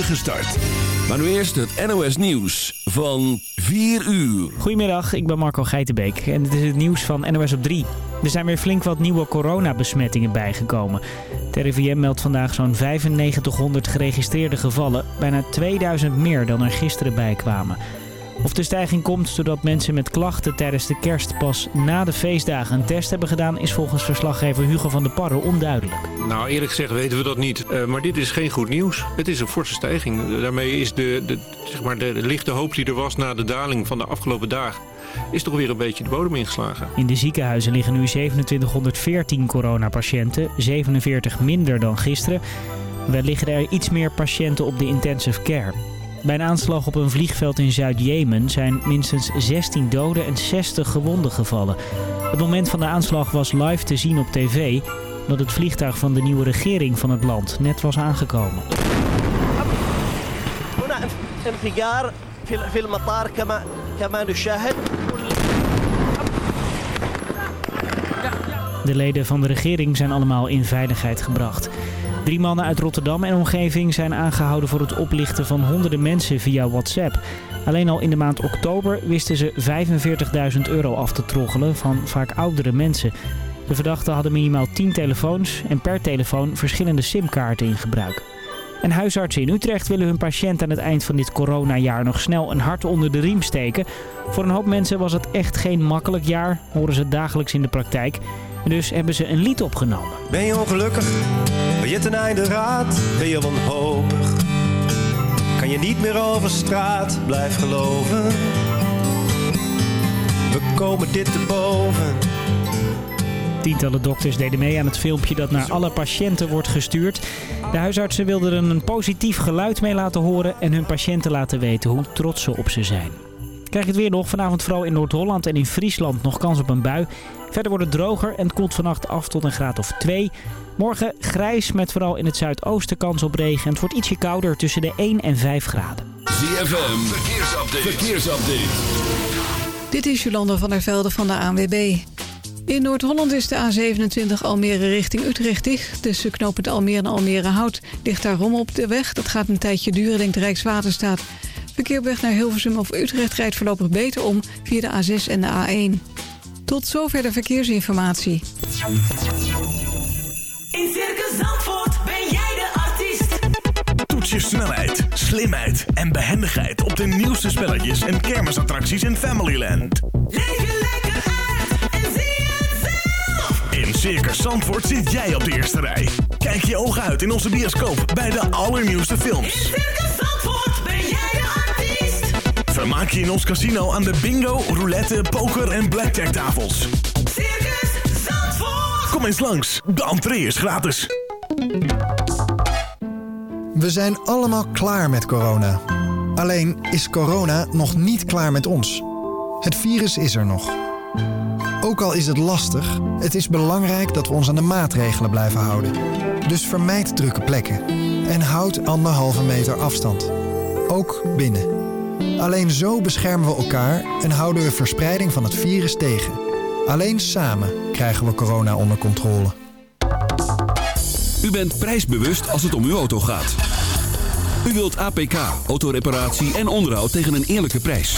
start. Maar nu eerst het NOS Nieuws van 4 uur. Goedemiddag, ik ben Marco Geitenbeek en dit is het nieuws van NOS op 3. Er zijn weer flink wat nieuwe coronabesmettingen bijgekomen. Het RIVM meldt vandaag zo'n 9500 geregistreerde gevallen. Bijna 2000 meer dan er gisteren bijkwamen. Of de stijging komt doordat mensen met klachten tijdens de kerst pas na de feestdagen een test hebben gedaan... is volgens verslaggever Hugo van der Parre onduidelijk. Nou, eerlijk gezegd weten we dat niet. Uh, maar dit is geen goed nieuws. Het is een forse stijging. Daarmee is de, de, zeg maar de, de lichte hoop die er was na de daling van de afgelopen dagen... is toch weer een beetje de bodem ingeslagen. In de ziekenhuizen liggen nu 2714 coronapatiënten, 47 minder dan gisteren. Wel liggen er iets meer patiënten op de intensive care. Bij een aanslag op een vliegveld in Zuid-Jemen zijn minstens 16 doden en 60 gewonden gevallen. Het moment van de aanslag was live te zien op tv, omdat het vliegtuig van de nieuwe regering van het land net was aangekomen. De leden van de regering zijn allemaal in veiligheid gebracht. Drie mannen uit Rotterdam en omgeving zijn aangehouden voor het oplichten van honderden mensen via WhatsApp. Alleen al in de maand oktober wisten ze 45.000 euro af te troggelen van vaak oudere mensen. De verdachten hadden minimaal 10 telefoons en per telefoon verschillende simkaarten in gebruik. En huisartsen in Utrecht willen hun patiënt aan het eind van dit coronajaar nog snel een hart onder de riem steken. Voor een hoop mensen was het echt geen makkelijk jaar, horen ze dagelijks in de praktijk. Dus hebben ze een lied opgenomen. Ben je ongelukkig? Ben je ten einde raad? Ben je wanhopig? Kan je niet meer over straat? Blijf geloven. We komen dit te boven. Tientallen dokters deden mee aan het filmpje dat naar alle patiënten wordt gestuurd. De huisartsen wilden er een positief geluid mee laten horen en hun patiënten laten weten hoe trots ze op ze zijn. Krijg het weer nog. Vanavond vooral in Noord-Holland en in Friesland nog kans op een bui. Verder wordt het droger en het koelt vannacht af tot een graad of 2. Morgen grijs met vooral in het zuidoosten kans op regen. Het wordt ietsje kouder tussen de 1 en 5 graden. ZFM, verkeersupdate. verkeersupdate. Dit is Jolanda van der Velde van de ANWB. In Noord-Holland is de A27 Almere richting Utrecht dicht. Tussen knooppunt Almere en Almere Hout ligt daar rommel op de weg. Dat gaat een tijdje duren, denkt de Rijkswaterstaat. Verkeer op weg naar Hilversum of Utrecht rijdt voorlopig beter om via de A6 en de A1. Tot zover de verkeersinformatie. In Circus Zandvoort ben jij de artiest. Toets je snelheid, slimheid en behendigheid op de nieuwste spelletjes en kermisattracties in Familyland. Leef je lekker uit en zie het zelf. In Circus Zandvoort zit jij op de eerste rij. Kijk je ogen uit in onze bioscoop bij de allernieuwste films. In Circus Zandvoort Vermaak je in ons casino aan de bingo, roulette, poker en blackjack tafels. Circus Zandvoort. Kom eens langs, de entree is gratis. We zijn allemaal klaar met corona. Alleen is corona nog niet klaar met ons. Het virus is er nog. Ook al is het lastig, het is belangrijk dat we ons aan de maatregelen blijven houden. Dus vermijd drukke plekken en houd anderhalve meter afstand. Ook binnen. Alleen zo beschermen we elkaar en houden we verspreiding van het virus tegen. Alleen samen krijgen we corona onder controle. U bent prijsbewust als het om uw auto gaat. U wilt APK, autoreparatie en onderhoud tegen een eerlijke prijs.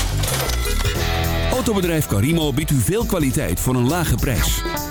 Autobedrijf Carimo biedt u veel kwaliteit voor een lage prijs.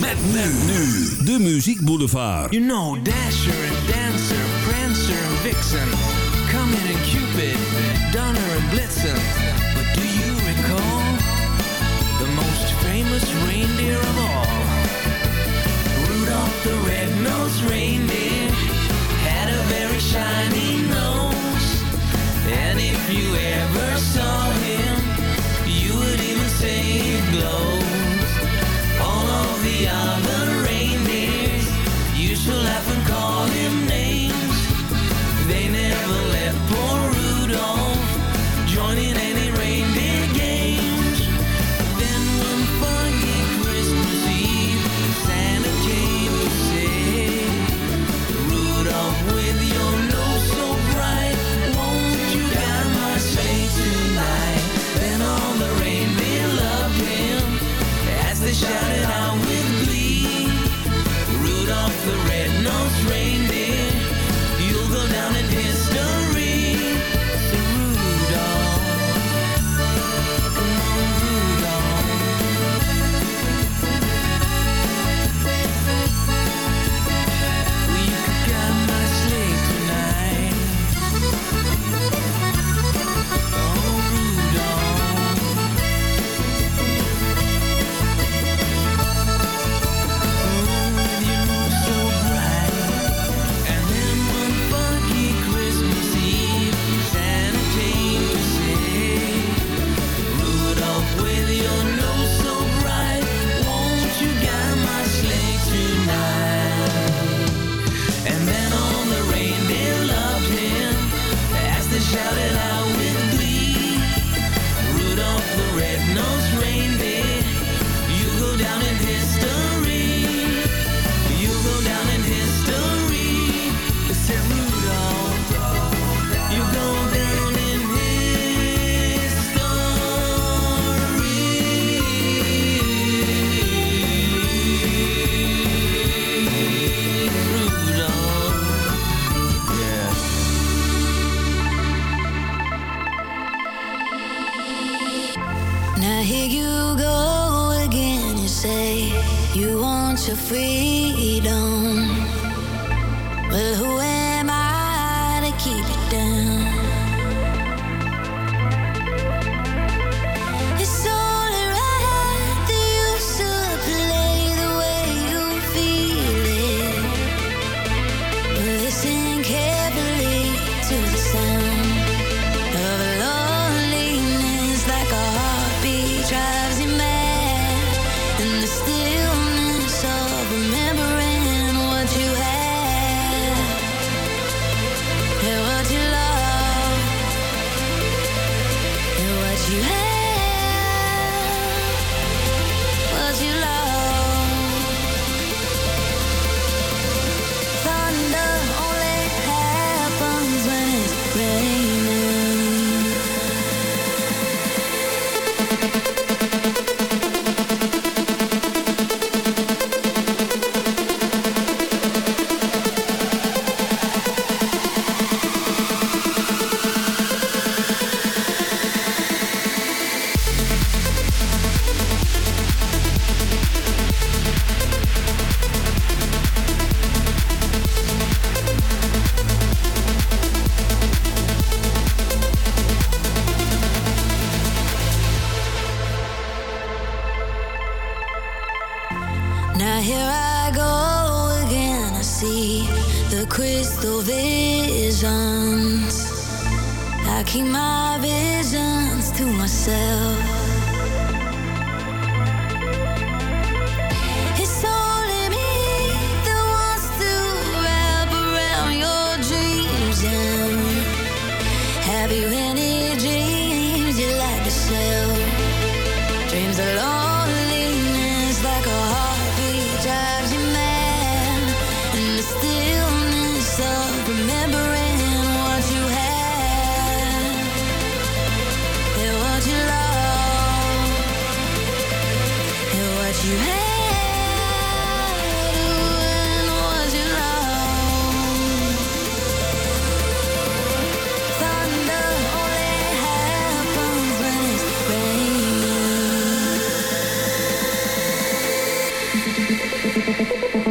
Met men nu. De Muziek Boulevard. You know Dasher and Dancer, Prancer and Vixen, Comet and Cupid, Donner and Blitzen. But do you recall the most famous reindeer of all? Rudolph the red-nosed reindeer had a very shiny nose. And if you ever saw him, you would even say it glows we are. ハハハハ。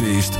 feest.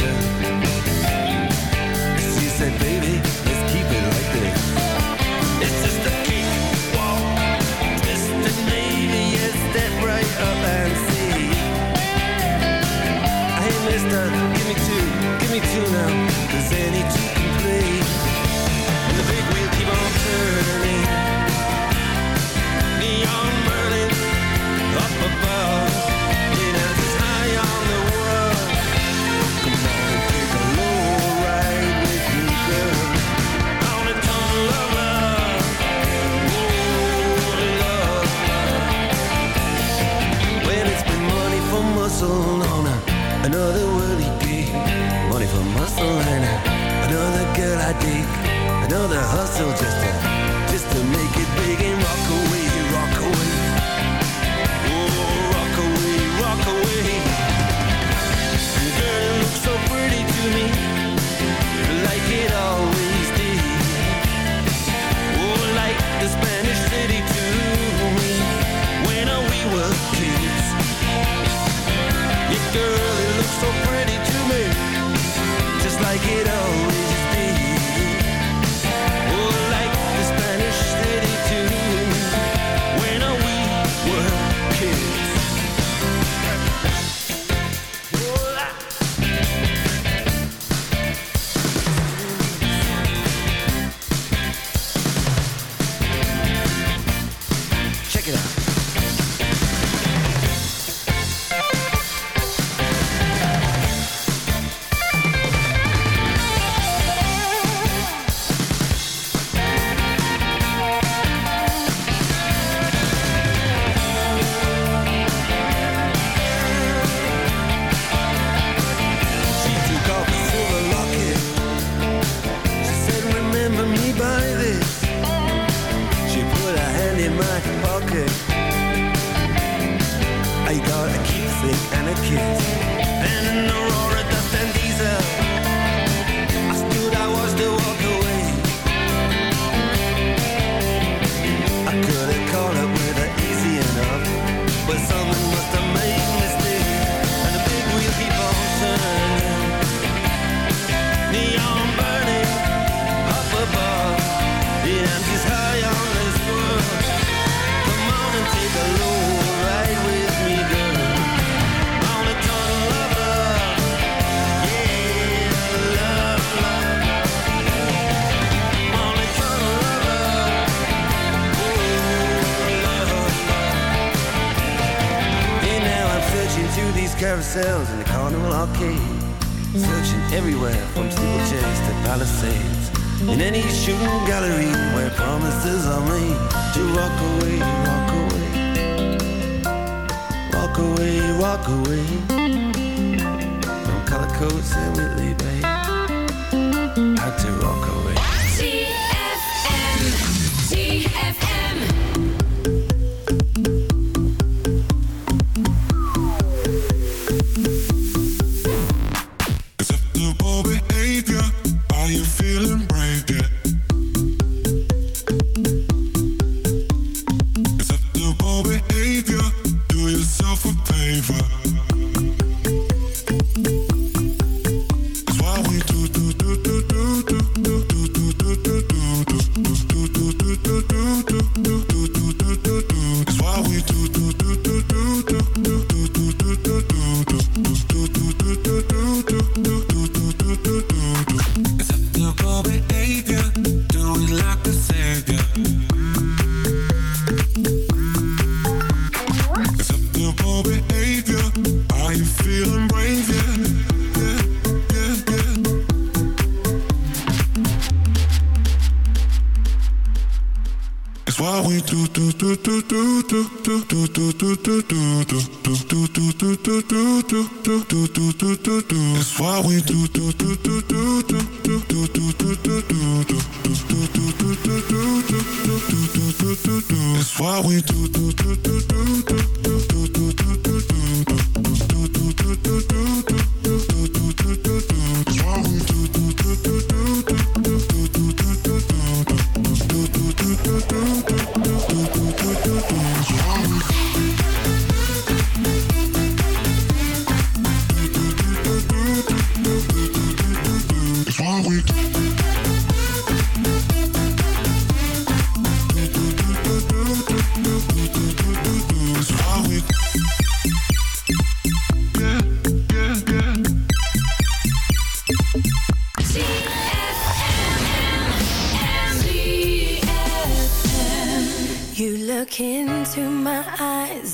now. Cause anytime suffering. Another girl I dig, another hustle just to, just to make it big. walk away, walk away from color coats and Whitley bags.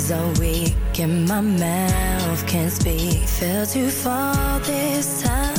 hands are weak and my mouth can't speak. Fell too far this time.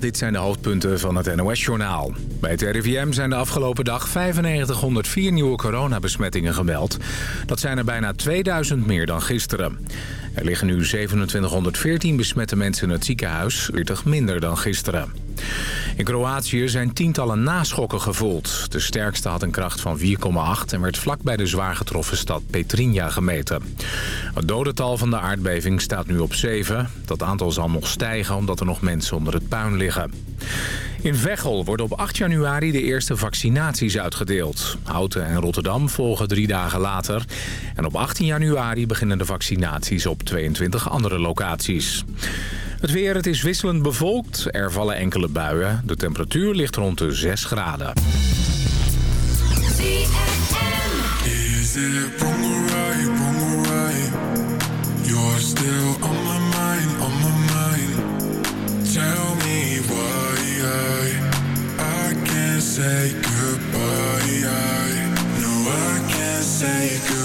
Dit zijn de hoofdpunten van het NOS-journaal. Bij het RIVM zijn de afgelopen dag 9504 nieuwe coronabesmettingen gemeld. Dat zijn er bijna 2000 meer dan gisteren. Er liggen nu 2714 besmette mensen in het ziekenhuis, 40 minder dan gisteren. In Kroatië zijn tientallen naschokken gevoeld. De sterkste had een kracht van 4,8 en werd vlak bij de zwaar getroffen stad Petrinja gemeten. Het dodental van de aardbeving staat nu op 7. Dat aantal zal nog stijgen omdat er nog mensen onder het puin liggen. In Veghel worden op 8 januari de eerste vaccinaties uitgedeeld. Houten en Rotterdam volgen drie dagen later. En op 18 januari beginnen de vaccinaties op 22 andere locaties. Het weer, het is wisselend bevolkt. Er vallen enkele buien. De temperatuur ligt rond de 6 graden. Is it wrong or right, wrong or right? You're still on my mind, on my mind. Tell me why I, I can't say goodbye. I, no, I can't say goodbye.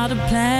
not a plan.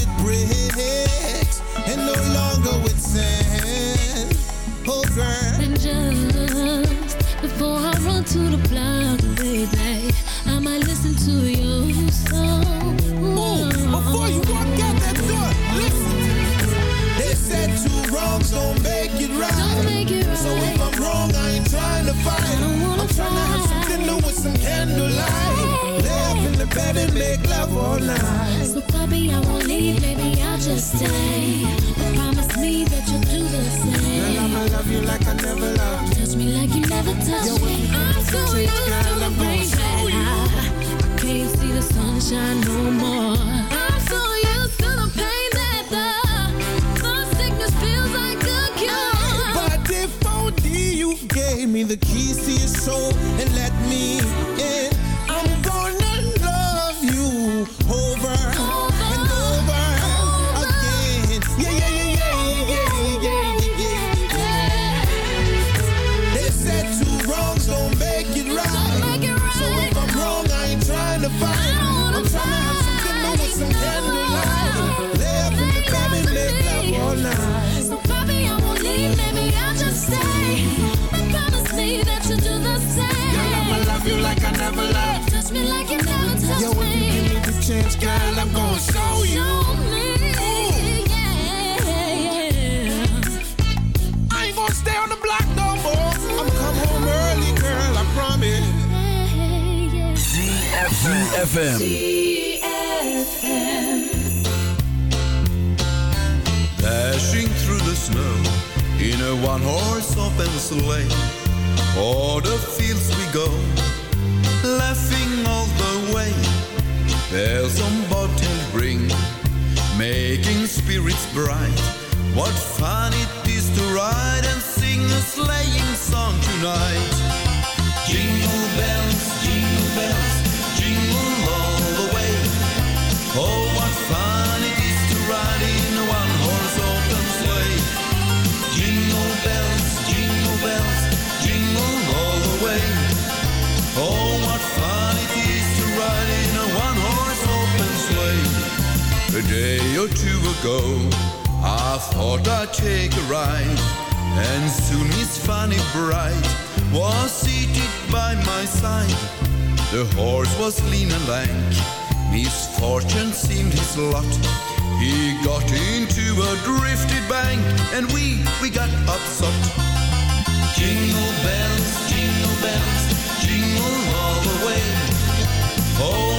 Build my castle with bricks and no longer with sand. Oh, girl. And just before I run to the block, baby, I might listen to your song. Before you walk out that door, listen. They said two wrongs don't make it right. So if I'm wrong, I ain't trying to fight. I'm trying to have some dinner with some candlelight. Lay up in the bed and make love all night. Leave, maybe I'll just stay. But promise me that you'll do the same. Girl, I'ma love you like I never loved. Touch me like you never touched me. I'm so used to the rain I, can't see the sunshine no more. I'm so used to the pain that the, the sickness feels like a cure. But if only you gave me the keys to your soul ZFM. Dashing through the snow in a one horse open sleigh. O'er the fields we go, laughing all the way. Bells on bobtail ring, making spirits bright. What fun it is to ride and sing a sleighing song tonight. Jingle day or two ago, I thought I'd take a ride, and soon Miss Fanny Bright was seated by my side. The horse was lean and lank, misfortune seemed his lot. He got into a drifted bank, and we, we got upset. Jingle bells, jingle bells, jingle all the way. Oh,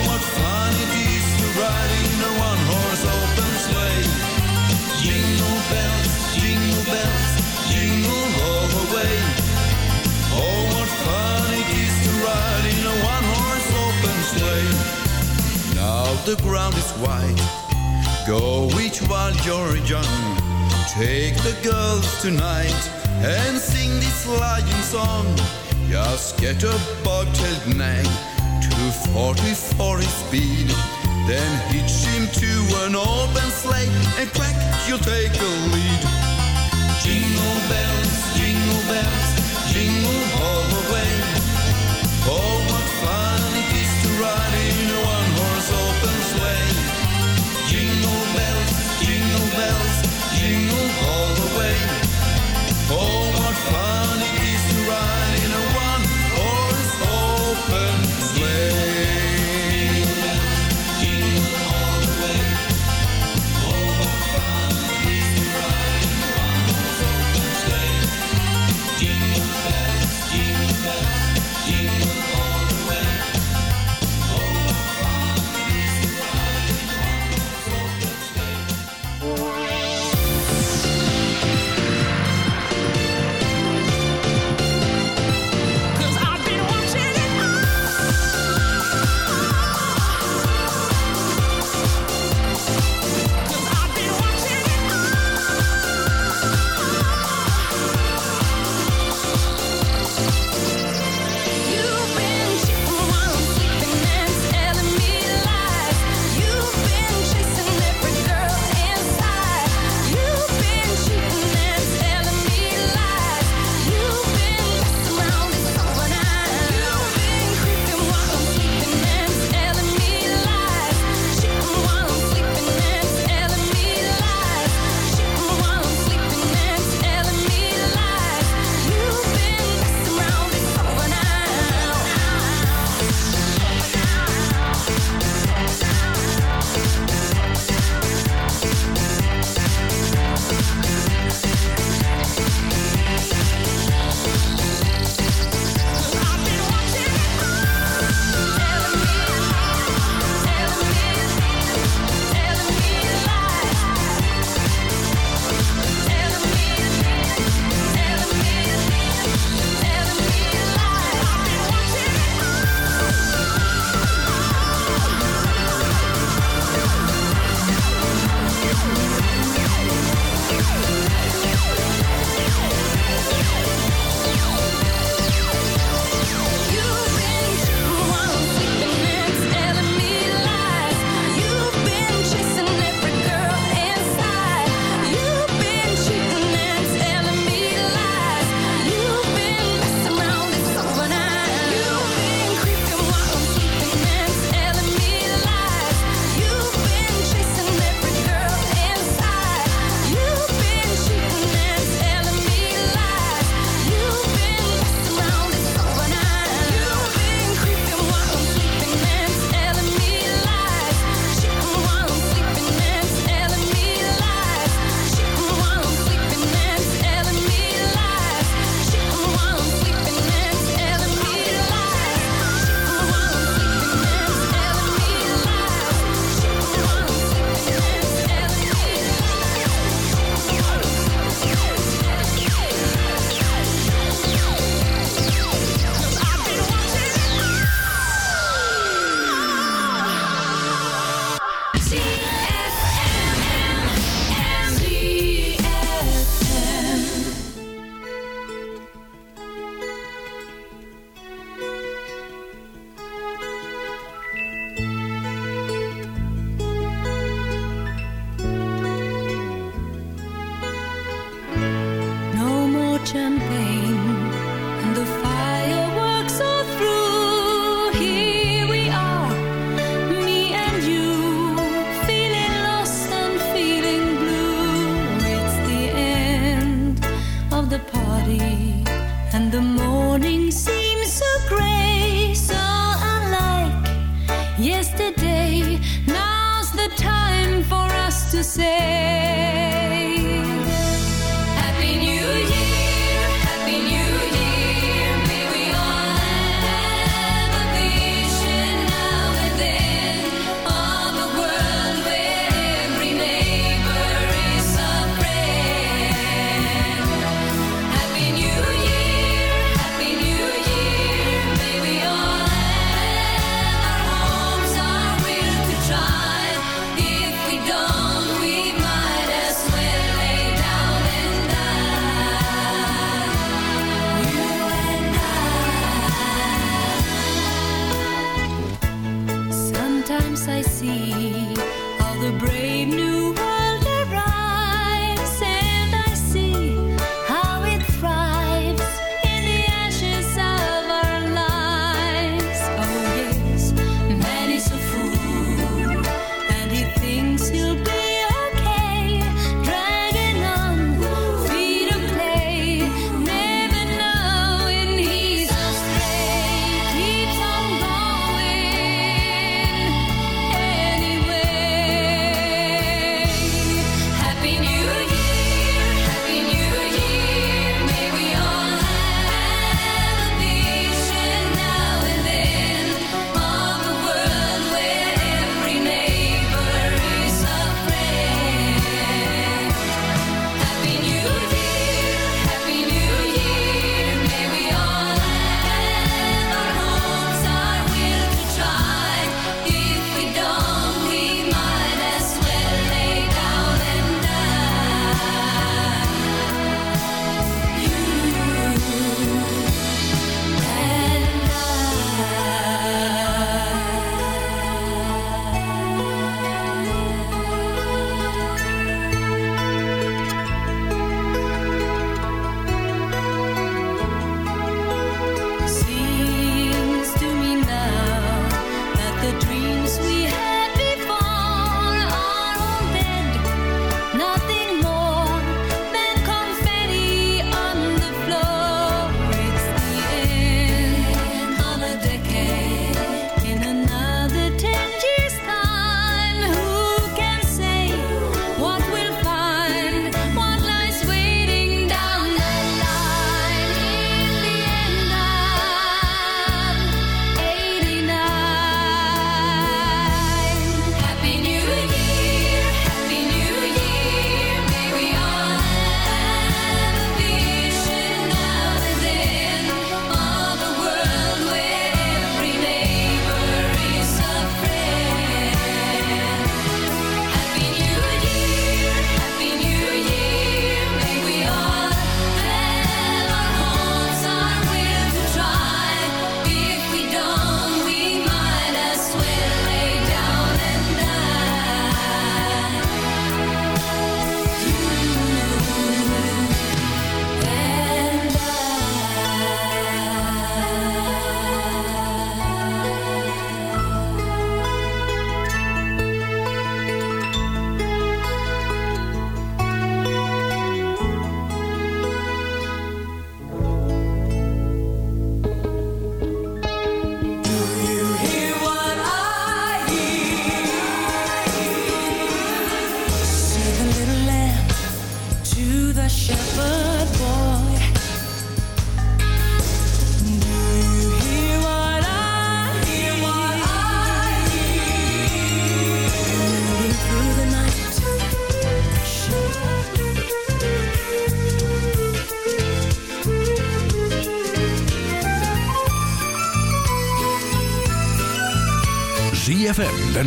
away. Oh, what fun it is to ride in a one-horse open sleigh. Now the ground is white, go each while you're young. Take the girls tonight and sing this lion song. Just get a bobtailed nag to 44 speed. Then hitch him to an open sleigh and crack, you'll take a lead. Jingle bell them